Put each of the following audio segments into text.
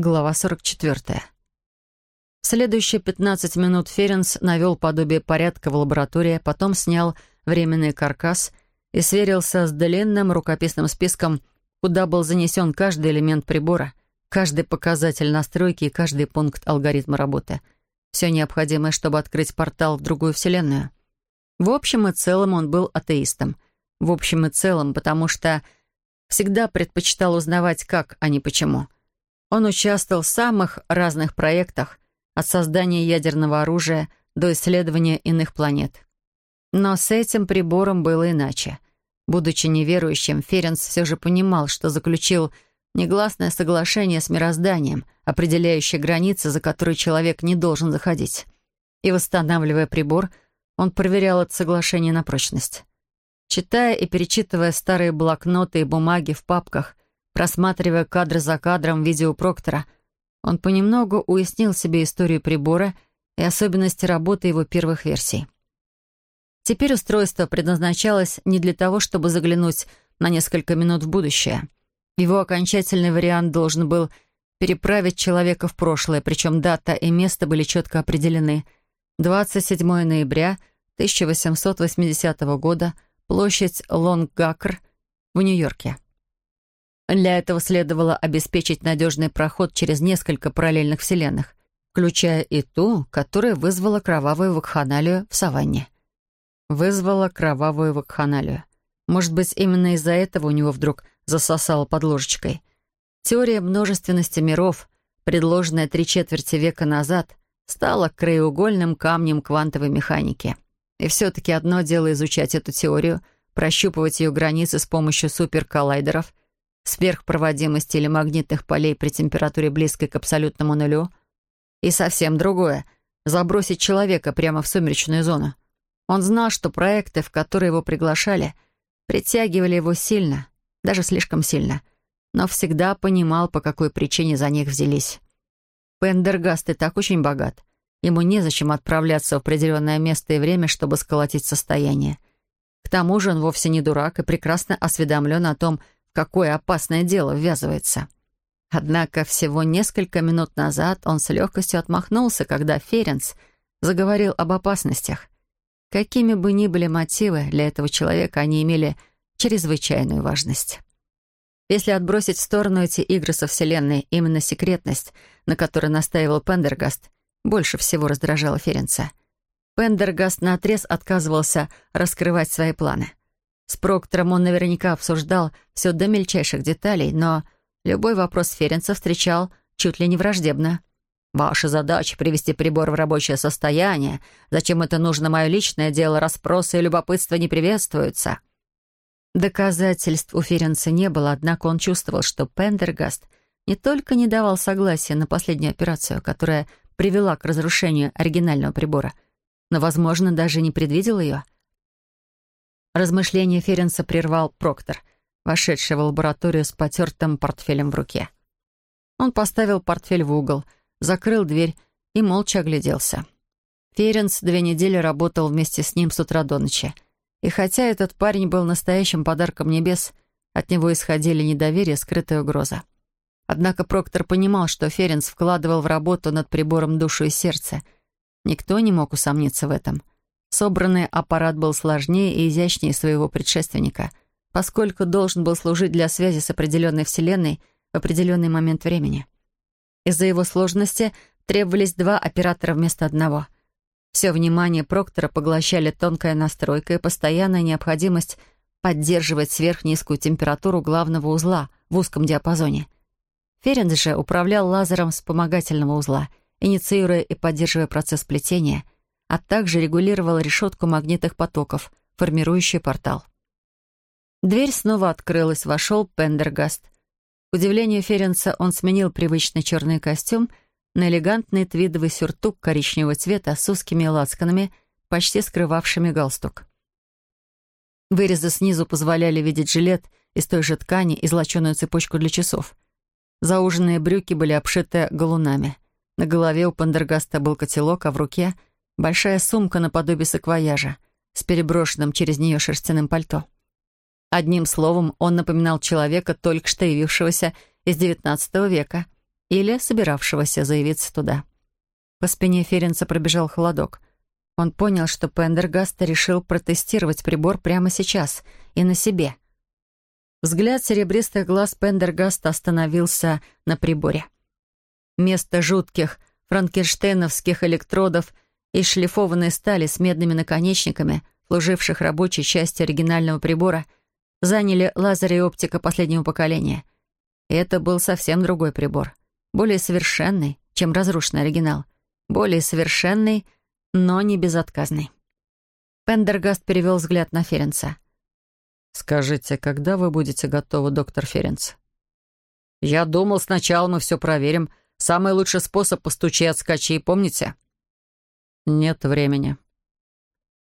Глава 44. В следующие 15 минут Ференс навел подобие порядка в лаборатории, потом снял временный каркас и сверился с длинным рукописным списком, куда был занесен каждый элемент прибора, каждый показатель настройки и каждый пункт алгоритма работы. Все необходимое, чтобы открыть портал в другую вселенную. В общем и целом он был атеистом. В общем и целом, потому что всегда предпочитал узнавать как, а не почему — он участвовал в самых разных проектах, от создания ядерного оружия до исследования иных планет. Но с этим прибором было иначе. Будучи неверующим, Ференс все же понимал, что заключил негласное соглашение с мирозданием, определяющее границы, за которые человек не должен заходить. И восстанавливая прибор, он проверял это соглашение на прочность. Читая и перечитывая старые блокноты и бумаги в папках, Просматривая кадр за кадром видео Проктора, он понемногу уяснил себе историю прибора и особенности работы его первых версий. Теперь устройство предназначалось не для того, чтобы заглянуть на несколько минут в будущее. Его окончательный вариант должен был переправить человека в прошлое, причем дата и место были четко определены. 27 ноября 1880 года, площадь Лонгакр в Нью-Йорке. Для этого следовало обеспечить надежный проход через несколько параллельных вселенных, включая и ту, которая вызвала кровавую вакханалию в саванне. Вызвала кровавую вакханалию. Может быть, именно из-за этого у него вдруг засосало под ложечкой. Теория множественности миров, предложенная три четверти века назад, стала краеугольным камнем квантовой механики. И все-таки одно дело изучать эту теорию, прощупывать ее границы с помощью суперколлайдеров — сверхпроводимости или магнитных полей при температуре близкой к абсолютному нулю. И совсем другое — забросить человека прямо в сумеречную зону. Он знал, что проекты, в которые его приглашали, притягивали его сильно, даже слишком сильно, но всегда понимал, по какой причине за них взялись. Пендергаст и так очень богат. Ему незачем отправляться в определенное место и время, чтобы сколотить состояние. К тому же он вовсе не дурак и прекрасно осведомлен о том, какое опасное дело ввязывается. Однако всего несколько минут назад он с легкостью отмахнулся, когда Ференс заговорил об опасностях. Какими бы ни были мотивы, для этого человека они имели чрезвычайную важность. Если отбросить в сторону эти игры со Вселенной, именно секретность, на которой настаивал Пендергаст, больше всего раздражала Ференца. Пендергаст наотрез отказывался раскрывать свои планы. С Проктором он наверняка обсуждал все до мельчайших деталей, но любой вопрос Ференца встречал чуть ли не враждебно. «Ваша задача — привести прибор в рабочее состояние. Зачем это нужно мое личное дело? Расспросы и любопытство не приветствуются». Доказательств у Ференца не было, однако он чувствовал, что Пендергаст не только не давал согласия на последнюю операцию, которая привела к разрушению оригинального прибора, но, возможно, даже не предвидел ее — Размышление Ференса прервал Проктор, вошедший в лабораторию с потертым портфелем в руке. Он поставил портфель в угол, закрыл дверь и молча огляделся. Ференс две недели работал вместе с ним с утра до ночи. И хотя этот парень был настоящим подарком небес, от него исходили недоверие, скрытая угроза. Однако Проктор понимал, что Ференс вкладывал в работу над прибором душу и сердце. Никто не мог усомниться в этом — Собранный аппарат был сложнее и изящнее своего предшественника, поскольку должен был служить для связи с определенной Вселенной в определенный момент времени. Из-за его сложности требовались два оператора вместо одного. Все внимание Проктора поглощали тонкая настройка и постоянная необходимость поддерживать сверхнизкую температуру главного узла в узком диапазоне. Ференс же управлял лазером вспомогательного узла, инициируя и поддерживая процесс плетения — а также регулировал решетку магнитных потоков, формирующий портал. Дверь снова открылась, вошел Пендергаст. К удивлению Ференца он сменил привычный черный костюм на элегантный твидовый сюртук коричневого цвета с узкими лацканами, почти скрывавшими галстук. Вырезы снизу позволяли видеть жилет из той же ткани и золоченую цепочку для часов. Зауженные брюки были обшиты галунами. На голове у Пендергаста был котелок, а в руке — Большая сумка наподобие саквояжа с переброшенным через нее шерстяным пальто. Одним словом, он напоминал человека, только что явившегося из XIX века. или собиравшегося заявиться туда. По спине Ференца пробежал холодок. Он понял, что Пендергаст решил протестировать прибор прямо сейчас и на себе. Взгляд серебристых глаз Пендергаста остановился на приборе. Вместо жутких франкенштейновских электродов из шлифованной стали с медными наконечниками, служивших рабочей частью оригинального прибора, заняли лазер и оптика последнего поколения. И это был совсем другой прибор, более совершенный, чем разрушенный оригинал, более совершенный, но не безотказный. Пендергаст перевел взгляд на Ференца. «Скажите, когда вы будете готовы, доктор Ференц?» «Я думал, сначала мы все проверим. Самый лучший способ — постучи от скачей, помните?» «Нет времени».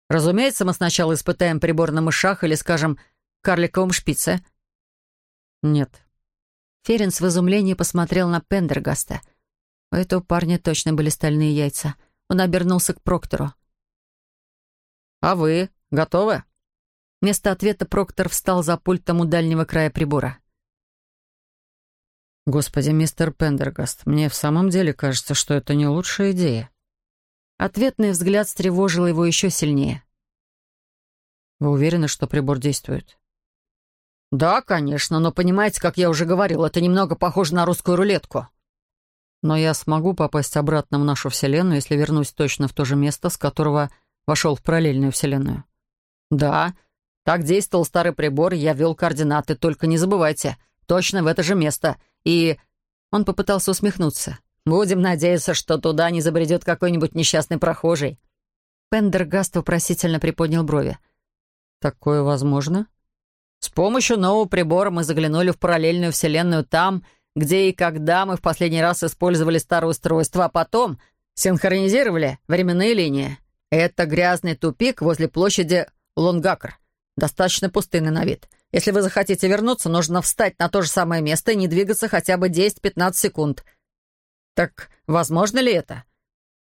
«Разумеется, мы сначала испытаем прибор на мышах или, скажем, карликовом шпице?» «Нет». Ференц в изумлении посмотрел на Пендергаста. У этого парня точно были стальные яйца — он обернулся к Проктору. «А вы готовы?» Вместо ответа Проктор встал за пультом у дальнего края прибора. «Господи, мистер Пендергаст, мне в самом деле кажется, что это не лучшая идея». Ответный взгляд встревожил его еще сильнее. «Вы уверены, что прибор действует?» «Да, конечно, но понимаете, как я уже говорил, это немного похоже на русскую рулетку». Но я смогу попасть обратно в нашу Вселенную, если вернусь точно в то же место, с которого вошел в параллельную Вселенную. Да, так действовал старый прибор, я ввел координаты, только не забывайте, точно в это же место. И... Он попытался усмехнуться. Будем надеяться, что туда не забредет какой-нибудь несчастный прохожий. Пендергаст вопросительно приподнял брови. «Такое возможно?» «С помощью нового прибора мы заглянули в параллельную вселенную там, где и когда мы в последний раз использовали старое устройство, а потом синхронизировали временные линии. Это грязный тупик возле площади Лонгакр. Достаточно пустынный на вид. Если вы захотите вернуться, нужно встать на то же самое место и не двигаться хотя бы 10-15 секунд. Так возможно ли это?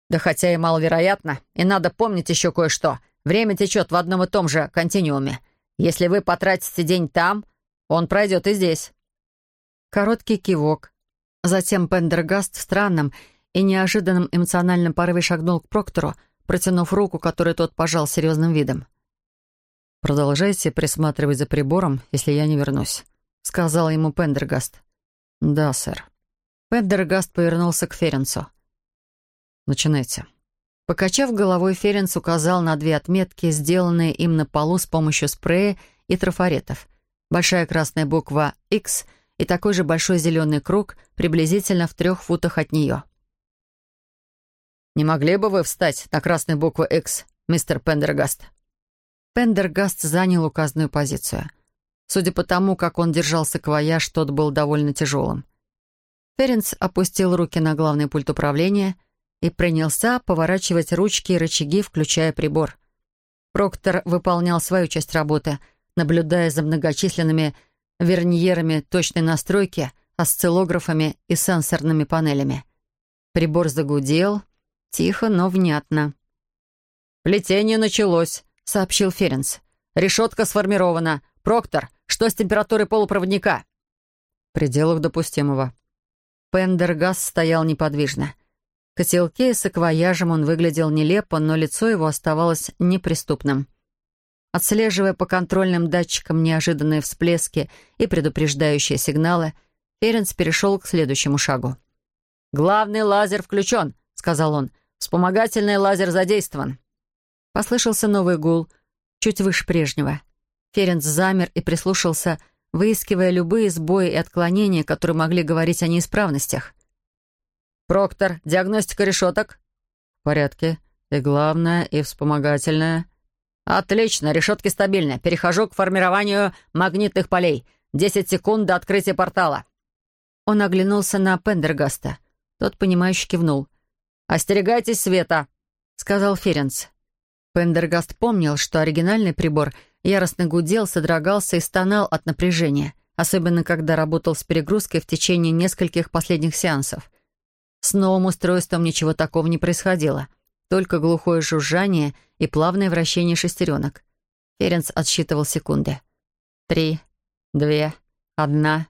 Да хотя и маловероятно. И надо помнить еще кое-что. Время течет в одном и том же континууме. Если вы потратите день там, он пройдет и здесь. Короткий кивок. Затем Пендергаст в странном и неожиданном эмоциональном порыве шагнул к Проктору, протянув руку, которую тот пожал серьезным видом. «Продолжайте присматривать за прибором, если я не вернусь», — сказал ему Пендергаст. «Да, сэр». Пендергаст повернулся к Ференцу. «Начинайте». Покачав головой, Ференц указал на две отметки, сделанные им на полу с помощью спрея и трафаретов. Большая красная буква «X» — и такой же большой зеленый круг приблизительно в трех футах от нее. «Не могли бы вы встать на красную букву X, мистер Пендергаст?» Пендергаст занял указанную позицию. Судя по тому, как он держался квояж, тот был довольно тяжелым. Ференц опустил руки на главный пульт управления и принялся поворачивать ручки и рычаги, включая прибор. Проктор выполнял свою часть работы, наблюдая за многочисленными верньерами точной настройки, осциллографами и сенсорными панелями. Прибор загудел, тихо, но внятно. «Плетение началось», — сообщил Ференс. «Решетка сформирована. Проктор, что с температурой полупроводника?» «В пределах допустимого». Пендергас стоял неподвижно. В котелке с акваяжем он выглядел нелепо, но лицо его оставалось неприступным. Отслеживая по контрольным датчикам неожиданные всплески и предупреждающие сигналы, Ференц перешел к следующему шагу. «Главный лазер включен», — сказал он. «Вспомогательный лазер задействован». Послышался новый гул, чуть выше прежнего. Ференц замер и прислушался, выискивая любые сбои и отклонения, которые могли говорить о неисправностях. «Проктор, диагностика решеток?» «В порядке. И главное, и вспомогательное». «Отлично, решетки стабильны. Перехожу к формированию магнитных полей. Десять секунд до открытия портала». Он оглянулся на Пендергаста. Тот, понимающе кивнул. «Остерегайтесь света», — сказал Ференц. Пендергаст помнил, что оригинальный прибор яростно гудел, содрогался и стонал от напряжения, особенно когда работал с перегрузкой в течение нескольких последних сеансов. С новым устройством ничего такого не происходило — только глухое жужжание и плавное вращение шестеренок. Ференц отсчитывал секунды. Три, две, одна.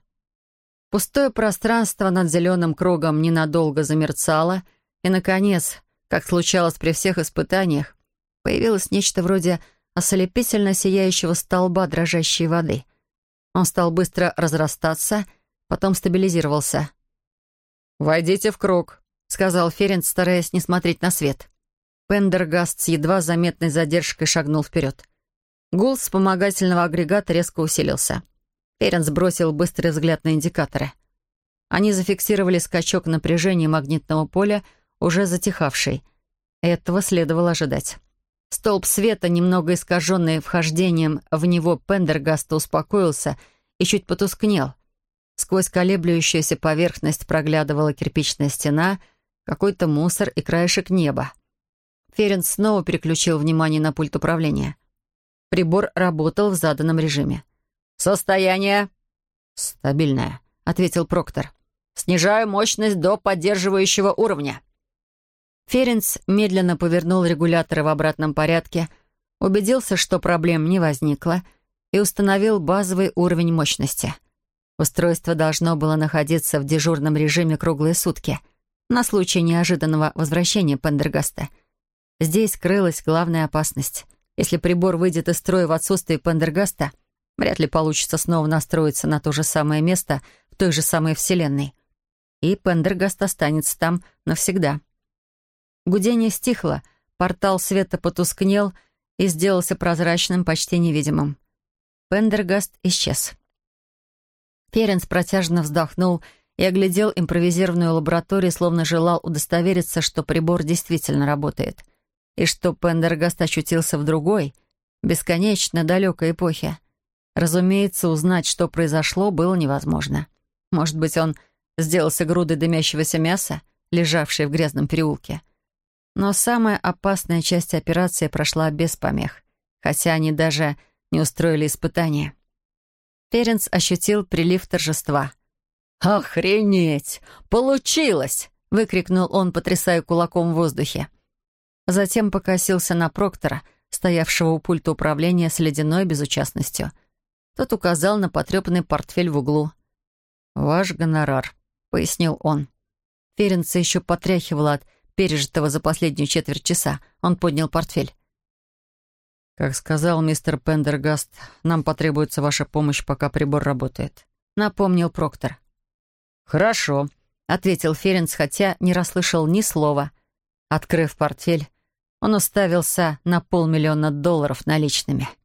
Пустое пространство над зеленым кругом ненадолго замерцало, и, наконец, как случалось при всех испытаниях, появилось нечто вроде ослепительно сияющего столба дрожащей воды. Он стал быстро разрастаться, потом стабилизировался. «Войдите в круг», — сказал Ференц, стараясь не смотреть на свет. Пендергаст с едва заметной задержкой шагнул вперед. Гул вспомогательного агрегата резко усилился. Ференц бросил быстрый взгляд на индикаторы. Они зафиксировали скачок напряжения магнитного поля, уже затихавший. Этого следовало ожидать. Столб света, немного искаженный вхождением в него Пендергаста, успокоился и чуть потускнел. Сквозь колеблющуюся поверхность проглядывала кирпичная стена, какой-то мусор и краешек неба. Ференц снова переключил внимание на пульт управления. Прибор работал в заданном режиме. «Состояние?» «Стабильное», — ответил Проктор. «Снижаю мощность до поддерживающего уровня». Ференц медленно повернул регуляторы в обратном порядке, убедился, что проблем не возникло, и установил базовый уровень мощности. Устройство должно было находиться в дежурном режиме круглые сутки на случай неожиданного возвращения Пендергаста — Здесь крылась главная опасность. Если прибор выйдет из строя в отсутствие Пендергаста, вряд ли получится снова настроиться на то же самое место в той же самой Вселенной. И Пендергаст останется там навсегда. Гудение стихло, портал света потускнел и сделался прозрачным, почти невидимым. Пендергаст исчез. Ференс протяжно вздохнул и оглядел импровизированную лабораторию, словно желал удостовериться, что прибор действительно работает — и что Пендергаст очутился в другой, бесконечно далекой эпохе. Разумеется, узнать, что произошло, было невозможно. Может быть, он сделался грудой дымящегося мяса, лежавшей в грязном переулке. Но самая опасная часть операции прошла без помех, хотя они даже не устроили испытания. Ференц ощутил прилив торжества. «Охренеть! Получилось!» — выкрикнул он, потрясая кулаком в воздухе. Затем покосился на Проктора, стоявшего у пульта управления с ледяной безучастностью. Тот указал на потрепанный портфель в углу. «Ваш гонорар», — пояснил он. Ференца еще потряхивала от пережитого за последнюю четверть часа. Он поднял портфель. «Как сказал мистер Пендергаст, нам потребуется ваша помощь, пока прибор работает», — напомнил Проктор. «Хорошо», — ответил Ференц, хотя не расслышал ни слова. Открыв портфель, он уставился на полмиллиона долларов наличными —